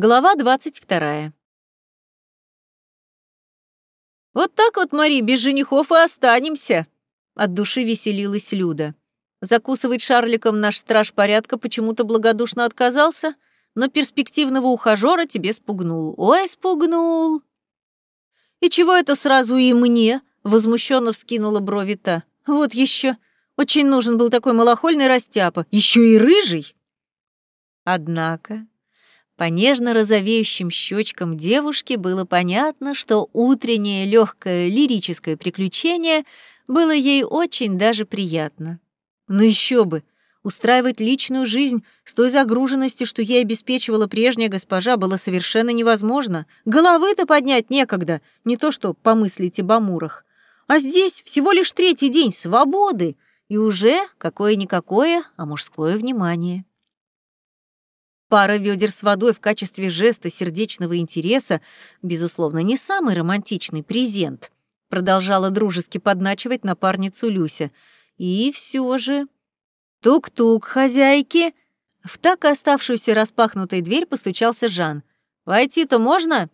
Глава двадцать вторая. «Вот так вот, Мари, без женихов и останемся!» От души веселилась Люда. Закусывать шарликом наш страж порядка почему-то благодушно отказался, но перспективного ухажера тебе спугнул. Ой, спугнул! «И чего это сразу и мне?» — возмущенно вскинула брови та. «Вот еще. Очень нужен был такой малохольный растяпа. Еще и рыжий!» Однако по нежно розовеющим щечкам девушки было понятно, что утреннее легкое лирическое приключение было ей очень даже приятно. Но еще бы! Устраивать личную жизнь с той загруженностью, что ей обеспечивала прежняя госпожа, было совершенно невозможно. Головы-то поднять некогда, не то что помыслить об амурах. А здесь всего лишь третий день свободы, и уже какое-никакое, а мужское внимание. Пара ведер с водой в качестве жеста сердечного интереса, безусловно, не самый романтичный презент, продолжала дружески подначивать напарницу Люся. И все же... Тук-тук, хозяйки! В так оставшуюся распахнутой дверь постучался Жан. «Войти-то можно?»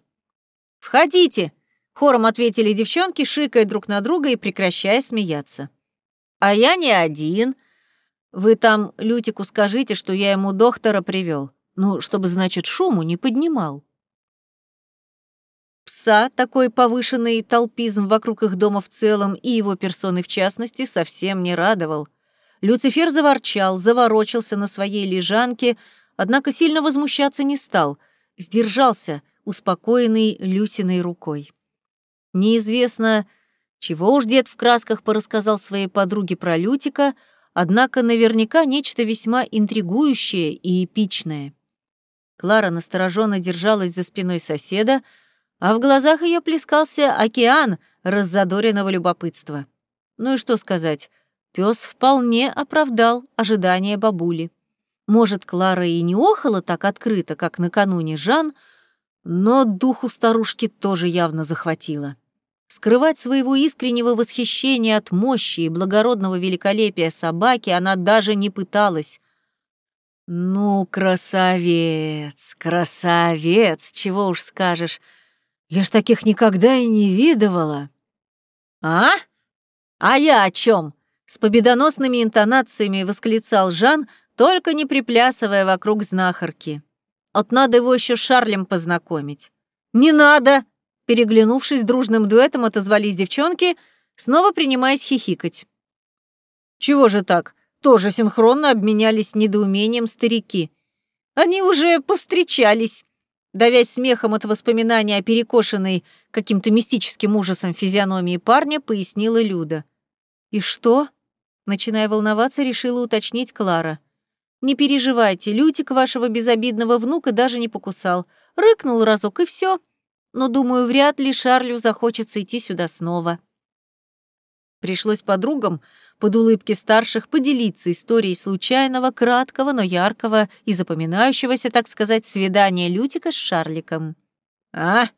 «Входите!» — хором ответили девчонки, шикая друг на друга и прекращая смеяться. «А я не один. Вы там Лютику скажите, что я ему доктора привел. Ну, чтобы, значит, шуму не поднимал. Пса такой повышенный толпизм вокруг их дома в целом и его персоны в частности совсем не радовал. Люцифер заворчал, заворочился на своей лежанке, однако сильно возмущаться не стал, сдержался, успокоенный Люсиной рукой. Неизвестно, чего уж дед в красках порассказал своей подруге про Лютика, однако наверняка нечто весьма интригующее и эпичное. Клара настороженно держалась за спиной соседа, а в глазах ее плескался океан раззадоренного любопытства. Ну и что сказать, пес вполне оправдал ожидания бабули. Может, Клара и не охала так открыто, как накануне Жан, но духу старушки тоже явно захватило. Скрывать своего искреннего восхищения от мощи и благородного великолепия собаки она даже не пыталась, «Ну, красавец, красавец, чего уж скажешь. Я ж таких никогда и не видывала». «А? А я о чем? С победоносными интонациями восклицал Жан, только не приплясывая вокруг знахарки. «От надо его еще с Шарлем познакомить». «Не надо!» Переглянувшись дружным дуэтом, отозвались девчонки, снова принимаясь хихикать. «Чего же так?» Тоже синхронно обменялись недоумением старики. Они уже повстречались. Давясь смехом от воспоминания о перекошенной каким-то мистическим ужасом физиономии парня, пояснила Люда. «И что?» Начиная волноваться, решила уточнить Клара. «Не переживайте, Лютик вашего безобидного внука даже не покусал. Рыкнул разок, и все. Но, думаю, вряд ли Шарлю захочется идти сюда снова». Пришлось подругам под улыбки старших поделиться историей случайного, краткого, но яркого и запоминающегося, так сказать, свидания Лютика с Шарликом. «А,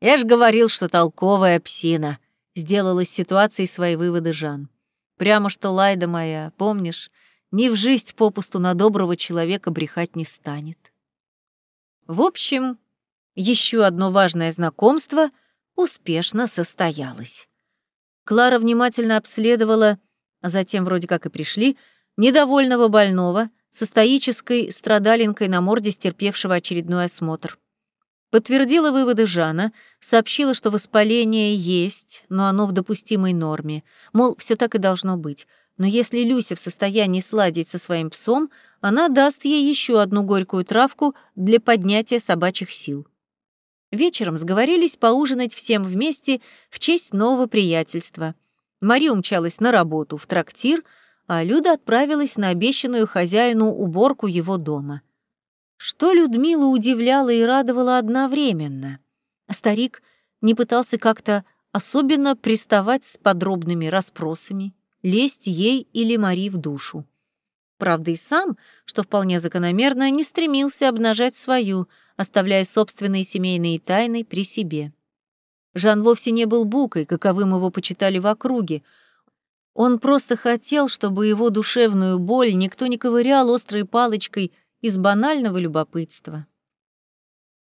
я ж говорил, что толковая псина», — сделала из ситуации свои выводы Жан. «Прямо что Лайда моя, помнишь, ни в жизнь попусту на доброго человека брехать не станет». В общем, еще одно важное знакомство успешно состоялось. Клара внимательно обследовала а затем вроде как и пришли, недовольного больного, со стоической страдалинкой на морде, стерпевшего очередной осмотр. Подтвердила выводы Жана, сообщила, что воспаление есть, но оно в допустимой норме. Мол, все так и должно быть. Но если Люся в состоянии сладить со своим псом, она даст ей еще одну горькую травку для поднятия собачьих сил. Вечером сговорились поужинать всем вместе в честь нового приятельства — Мария умчалась на работу, в трактир, а Люда отправилась на обещанную хозяину уборку его дома. Что Людмила удивляла и радовала одновременно. Старик не пытался как-то особенно приставать с подробными расспросами, лезть ей или Мари в душу. Правда, и сам, что вполне закономерно, не стремился обнажать свою, оставляя собственные семейные тайны при себе. Жан вовсе не был букой, каковым его почитали в округе. Он просто хотел, чтобы его душевную боль никто не ковырял острой палочкой из банального любопытства.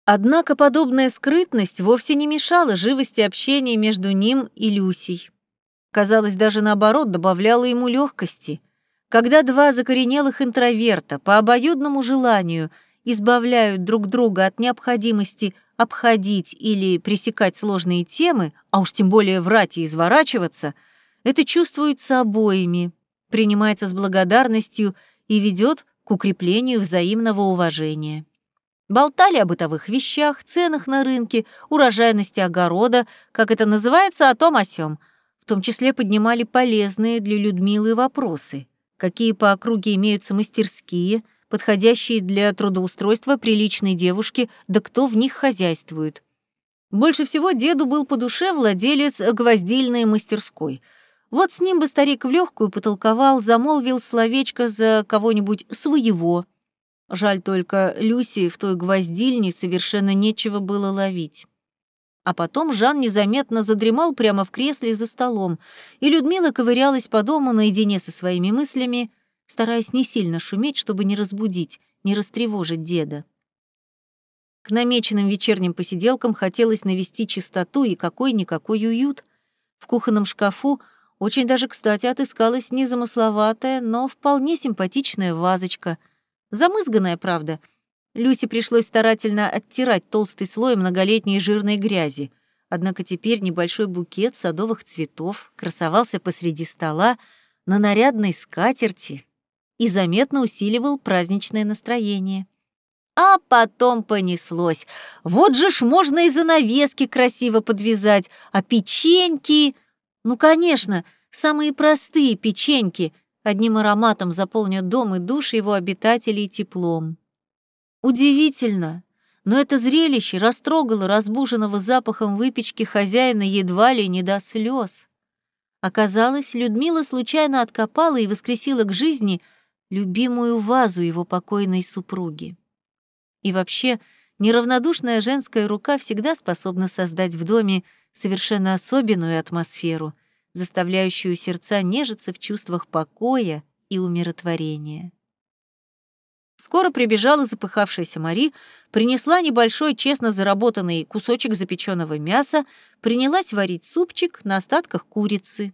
Однако подобная скрытность вовсе не мешала живости общения между ним и Люсей. Казалось, даже наоборот, добавляла ему легкости. Когда два закоренелых интроверта по обоюдному желанию избавляют друг друга от необходимости обходить или пресекать сложные темы, а уж тем более врать и изворачиваться, это чувствуется обоими, принимается с благодарностью и ведет к укреплению взаимного уважения. Болтали о бытовых вещах, ценах на рынке, урожайности огорода, как это называется, о том о сём. В том числе поднимали полезные для Людмилы вопросы. Какие по округе имеются мастерские, подходящие для трудоустройства приличной девушки, да кто в них хозяйствует. Больше всего деду был по душе владелец гвоздильной мастерской. Вот с ним бы старик в легкую потолковал, замолвил словечко за кого-нибудь своего — Жаль только, Люси в той гвоздильне совершенно нечего было ловить. А потом Жан незаметно задремал прямо в кресле за столом, и Людмила ковырялась по дому наедине со своими мыслями, стараясь не сильно шуметь, чтобы не разбудить, не растревожить деда. К намеченным вечерним посиделкам хотелось навести чистоту и какой-никакой уют. В кухонном шкафу очень даже кстати отыскалась незамысловатая, но вполне симпатичная вазочка — Замызганная, правда. Люсе пришлось старательно оттирать толстый слой многолетней жирной грязи. Однако теперь небольшой букет садовых цветов красовался посреди стола на нарядной скатерти и заметно усиливал праздничное настроение. А потом понеслось. Вот же ж можно и занавески красиво подвязать, а печеньки... Ну, конечно, самые простые печеньки — одним ароматом заполнят дом и души его обитателей теплом. Удивительно, но это зрелище растрогало разбуженного запахом выпечки хозяина едва ли не до слез. Оказалось, Людмила случайно откопала и воскресила к жизни любимую вазу его покойной супруги. И вообще, неравнодушная женская рука всегда способна создать в доме совершенно особенную атмосферу — заставляющую сердца нежиться в чувствах покоя и умиротворения. Скоро прибежала запыхавшаяся Мари, принесла небольшой честно заработанный кусочек запеченного мяса, принялась варить супчик на остатках курицы.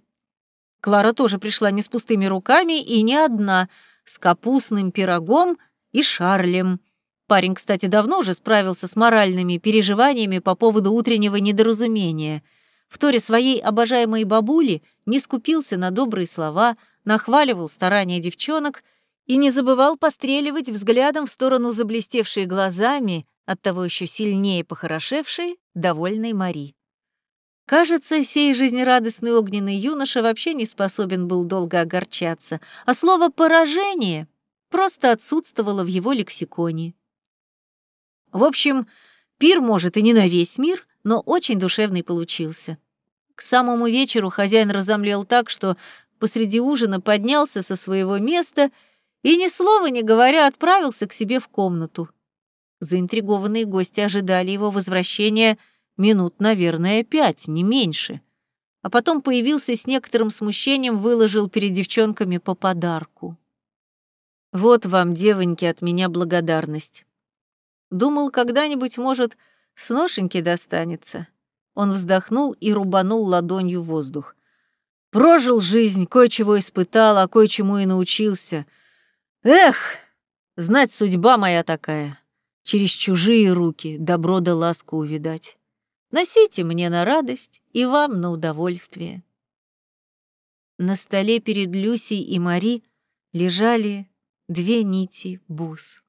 Клара тоже пришла не с пустыми руками и не одна, с капустным пирогом и шарлем. Парень, кстати, давно уже справился с моральными переживаниями по поводу утреннего недоразумения — в торе своей обожаемой бабули не скупился на добрые слова, нахваливал старания девчонок и не забывал постреливать взглядом в сторону заблестевшей глазами, оттого еще сильнее похорошевшей, довольной Мари. Кажется, сей жизнерадостный огненный юноша вообще не способен был долго огорчаться, а слово «поражение» просто отсутствовало в его лексиконе. В общем, пир, может, и не на весь мир, но очень душевный получился. К самому вечеру хозяин разомлел так, что посреди ужина поднялся со своего места и, ни слова не говоря, отправился к себе в комнату. Заинтригованные гости ожидали его возвращения минут, наверное, пять, не меньше. А потом появился с некоторым смущением, выложил перед девчонками по подарку. «Вот вам, девоньки, от меня благодарность. Думал, когда-нибудь, может, с ношеньки достанется. Он вздохнул и рубанул ладонью воздух. Прожил жизнь, кое-чего испытал, а кое-чему и научился. Эх, знать судьба моя такая. Через чужие руки добро да ласку увидать. Носите мне на радость и вам на удовольствие. На столе перед Люсей и Мари лежали две нити бус.